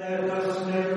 Let us make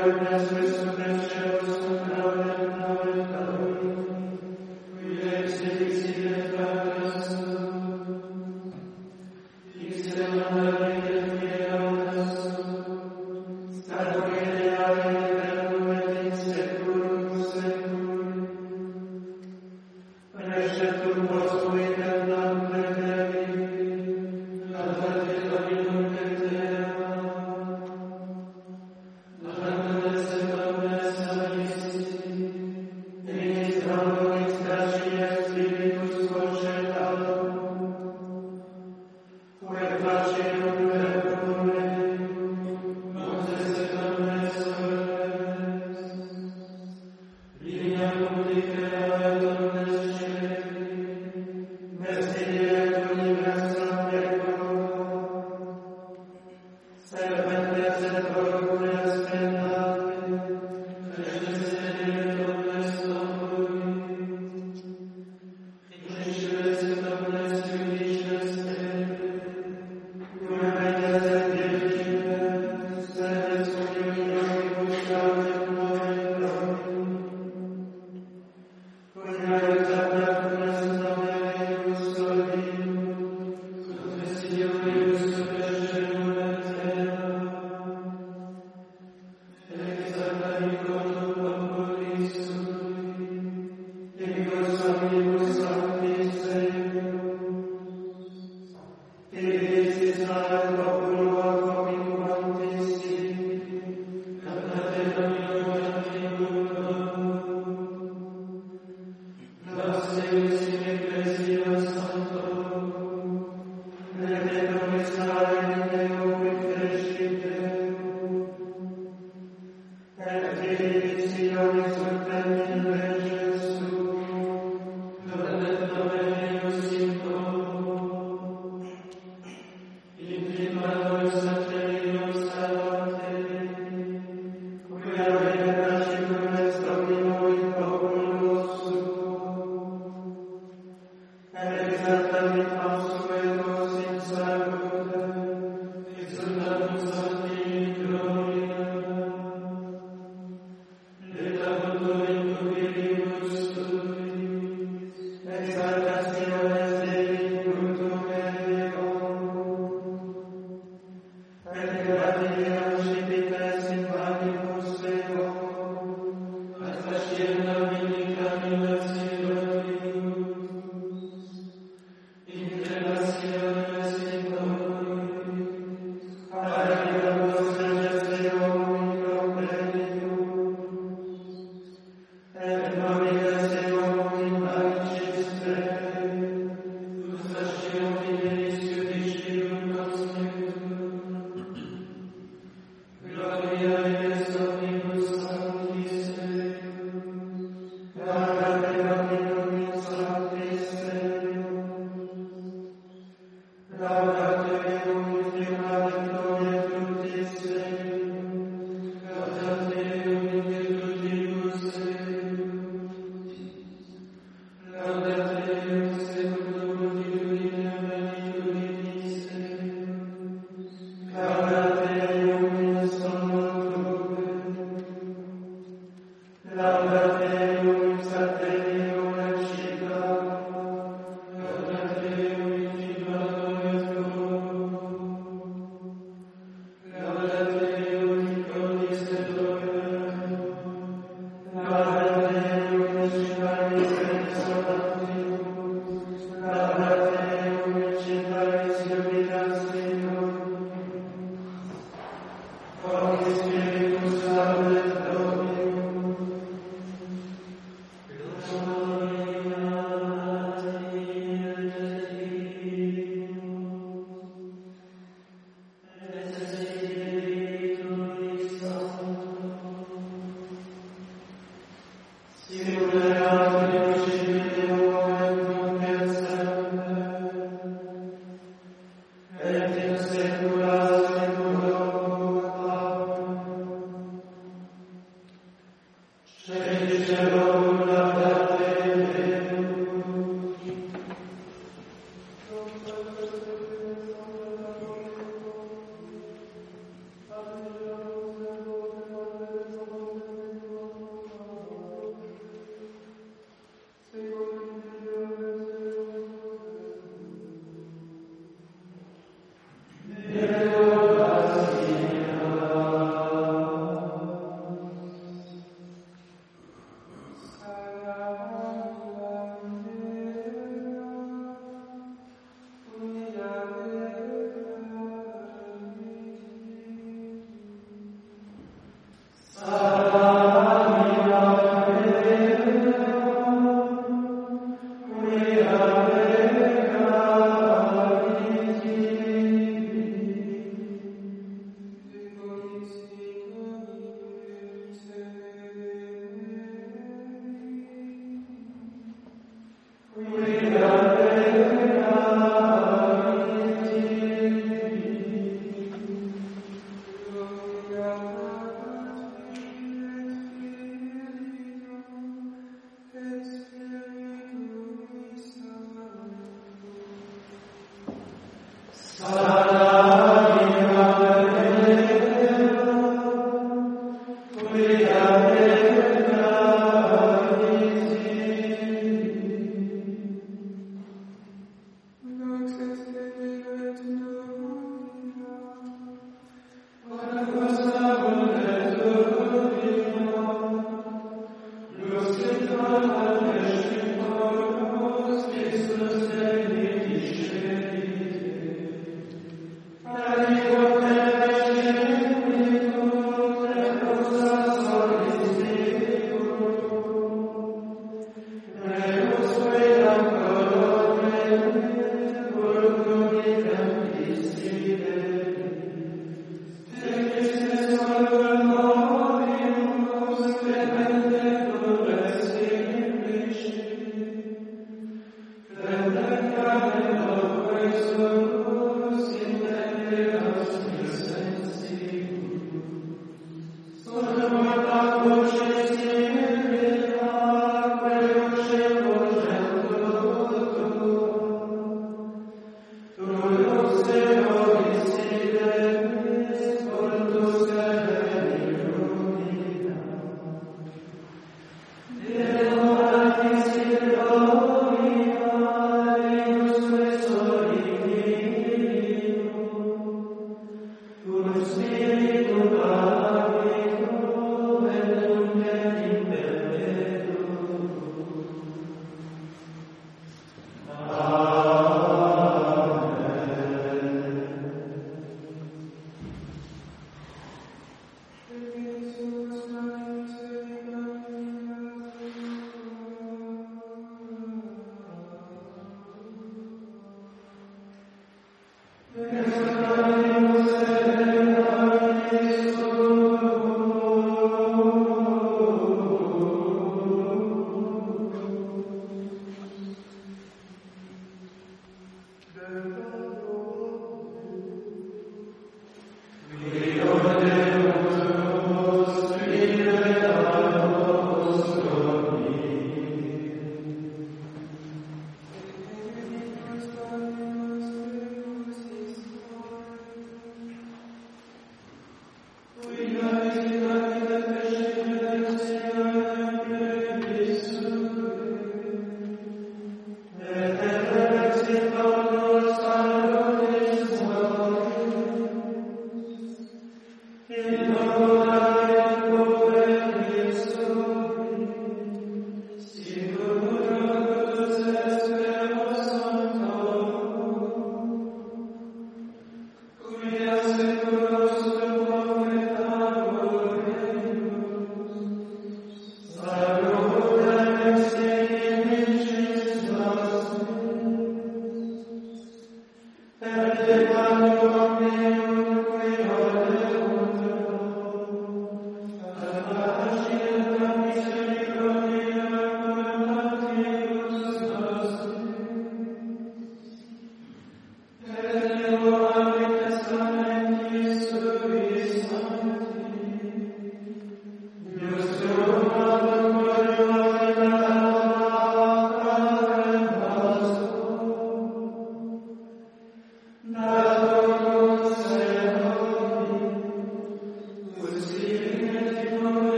Nazareth, Nazareth, Nazareth. Spirit.